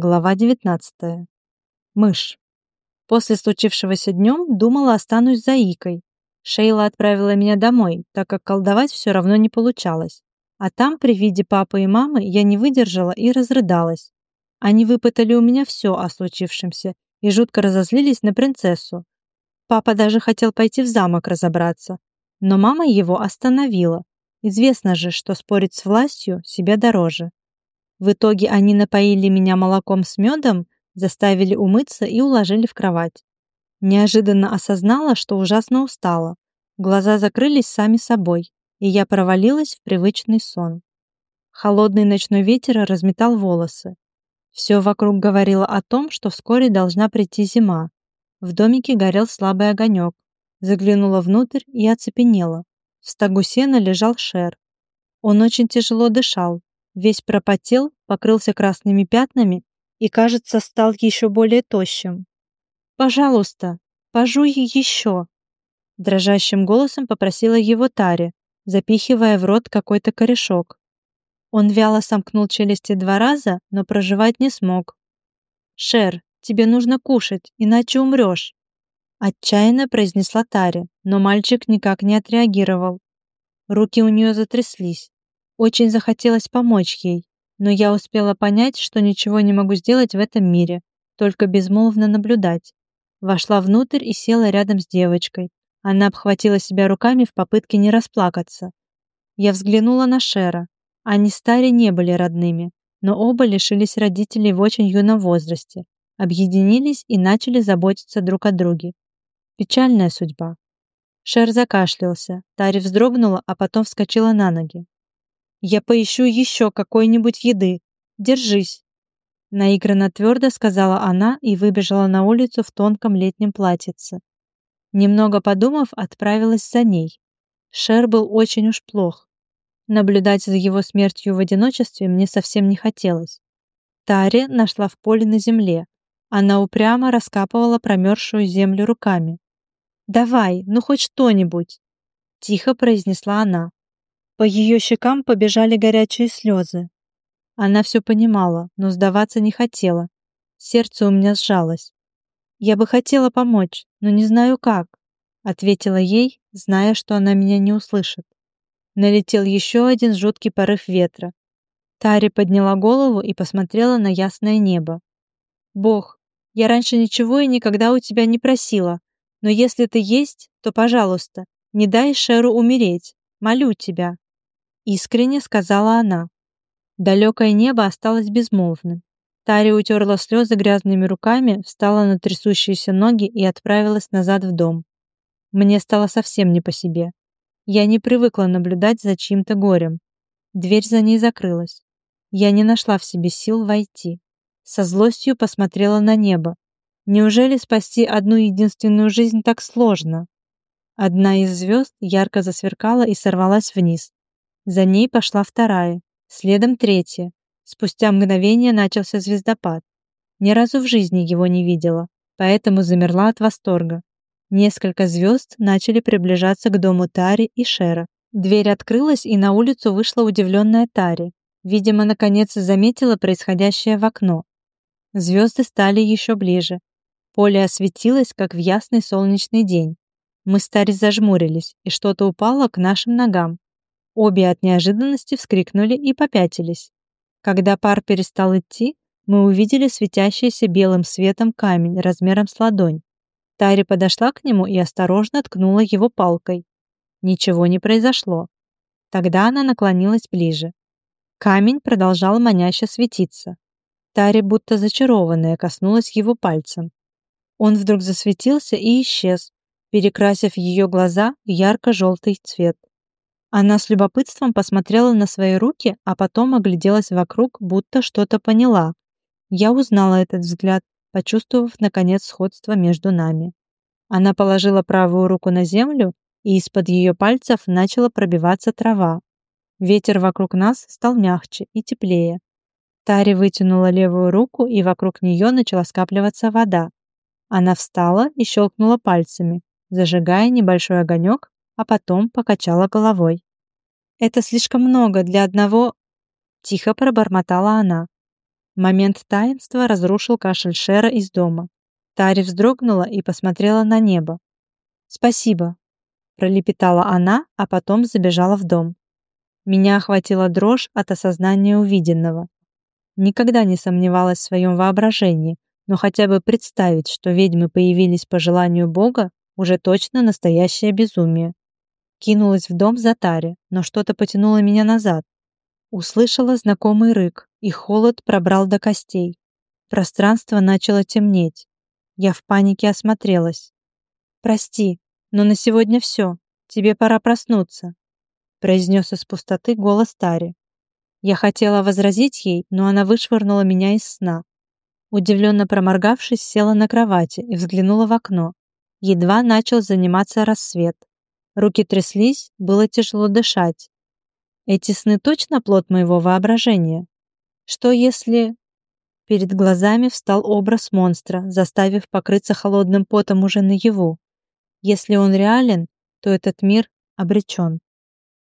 Глава 19. Мышь. После случившегося днем думала останусь за Икой. Шейла отправила меня домой, так как колдовать все равно не получалось. А там при виде папы и мамы я не выдержала и разрыдалась. Они выпытали у меня все о случившемся и жутко разозлились на принцессу. Папа даже хотел пойти в замок разобраться, но мама его остановила. Известно же, что спорить с властью себе дороже. В итоге они напоили меня молоком с медом, заставили умыться и уложили в кровать. Неожиданно осознала, что ужасно устала. Глаза закрылись сами собой, и я провалилась в привычный сон. Холодный ночной ветер разметал волосы. Все вокруг говорило о том, что вскоре должна прийти зима. В домике горел слабый огонек. Заглянула внутрь и оцепенела. В стогу сена лежал Шер. Он очень тяжело дышал, весь пропотел, покрылся красными пятнами и, кажется, стал еще более тощим. «Пожалуйста, пожуй еще!» Дрожащим голосом попросила его Таре, запихивая в рот какой-то корешок. Он вяло сомкнул челюсти два раза, но проживать не смог. «Шер, тебе нужно кушать, иначе умрешь!» Отчаянно произнесла Таре, но мальчик никак не отреагировал. Руки у нее затряслись. Очень захотелось помочь ей, но я успела понять, что ничего не могу сделать в этом мире, только безмолвно наблюдать. Вошла внутрь и села рядом с девочкой. Она обхватила себя руками в попытке не расплакаться. Я взглянула на Шера. Они с Тари не были родными, но оба лишились родителей в очень юном возрасте, объединились и начали заботиться друг о друге. Печальная судьба. Шер закашлялся, Тари вздрогнула, а потом вскочила на ноги. Я поищу еще какой-нибудь еды. Держись!» Наигранно твердо сказала она и выбежала на улицу в тонком летнем платьице. Немного подумав, отправилась за ней. Шер был очень уж плох. Наблюдать за его смертью в одиночестве мне совсем не хотелось. Тари нашла в поле на земле. Она упрямо раскапывала промерзшую землю руками. «Давай, ну хоть что-нибудь!» Тихо произнесла она. По ее щекам побежали горячие слезы. Она все понимала, но сдаваться не хотела. Сердце у меня сжалось. «Я бы хотела помочь, но не знаю как», ответила ей, зная, что она меня не услышит. Налетел еще один жуткий порыв ветра. Тари подняла голову и посмотрела на ясное небо. «Бог, я раньше ничего и никогда у тебя не просила, но если ты есть, то, пожалуйста, не дай Шеру умереть, молю тебя». Искренне сказала она. Далекое небо осталось безмолвным. Тари утерла слезы грязными руками, встала на трясущиеся ноги и отправилась назад в дом. Мне стало совсем не по себе. Я не привыкла наблюдать за чьим-то горем. Дверь за ней закрылась. Я не нашла в себе сил войти. Со злостью посмотрела на небо. Неужели спасти одну единственную жизнь так сложно? Одна из звезд ярко засверкала и сорвалась вниз. За ней пошла вторая, следом третья. Спустя мгновение начался звездопад. Ни разу в жизни его не видела, поэтому замерла от восторга. Несколько звезд начали приближаться к дому Тари и Шера. Дверь открылась, и на улицу вышла удивленная Тари. Видимо, наконец заметила происходящее в окно. Звезды стали еще ближе. Поле осветилось, как в ясный солнечный день. Мы с Тари зажмурились, и что-то упало к нашим ногам. Обе от неожиданности вскрикнули и попятились. Когда пар перестал идти, мы увидели светящийся белым светом камень размером с ладонь. Тари подошла к нему и осторожно ткнула его палкой. Ничего не произошло. Тогда она наклонилась ближе. Камень продолжал маняще светиться. Тари, будто зачарованная, коснулась его пальцем. Он вдруг засветился и исчез, перекрасив ее глаза в ярко-желтый цвет. Она с любопытством посмотрела на свои руки, а потом огляделась вокруг, будто что-то поняла. Я узнала этот взгляд, почувствовав, наконец, сходство между нами. Она положила правую руку на землю, и из-под ее пальцев начала пробиваться трава. Ветер вокруг нас стал мягче и теплее. Тари вытянула левую руку, и вокруг нее начала скапливаться вода. Она встала и щелкнула пальцами, зажигая небольшой огонек, а потом покачала головой. «Это слишком много для одного...» Тихо пробормотала она. Момент таинства разрушил кашель Шера из дома. Тари вздрогнула и посмотрела на небо. «Спасибо», — пролепетала она, а потом забежала в дом. Меня охватила дрожь от осознания увиденного. Никогда не сомневалась в своем воображении, но хотя бы представить, что ведьмы появились по желанию Бога, уже точно настоящее безумие. Кинулась в дом за Тари, но что-то потянуло меня назад. Услышала знакомый рык, и холод пробрал до костей. Пространство начало темнеть. Я в панике осмотрелась. «Прости, но на сегодня все. Тебе пора проснуться», произнес из пустоты голос Тари. Я хотела возразить ей, но она вышвырнула меня из сна. Удивленно проморгавшись, села на кровати и взглянула в окно. Едва начал заниматься рассвет. Руки тряслись, было тяжело дышать. Эти сны точно плод моего воображения? Что если... Перед глазами встал образ монстра, заставив покрыться холодным потом уже наяву. Если он реален, то этот мир обречен.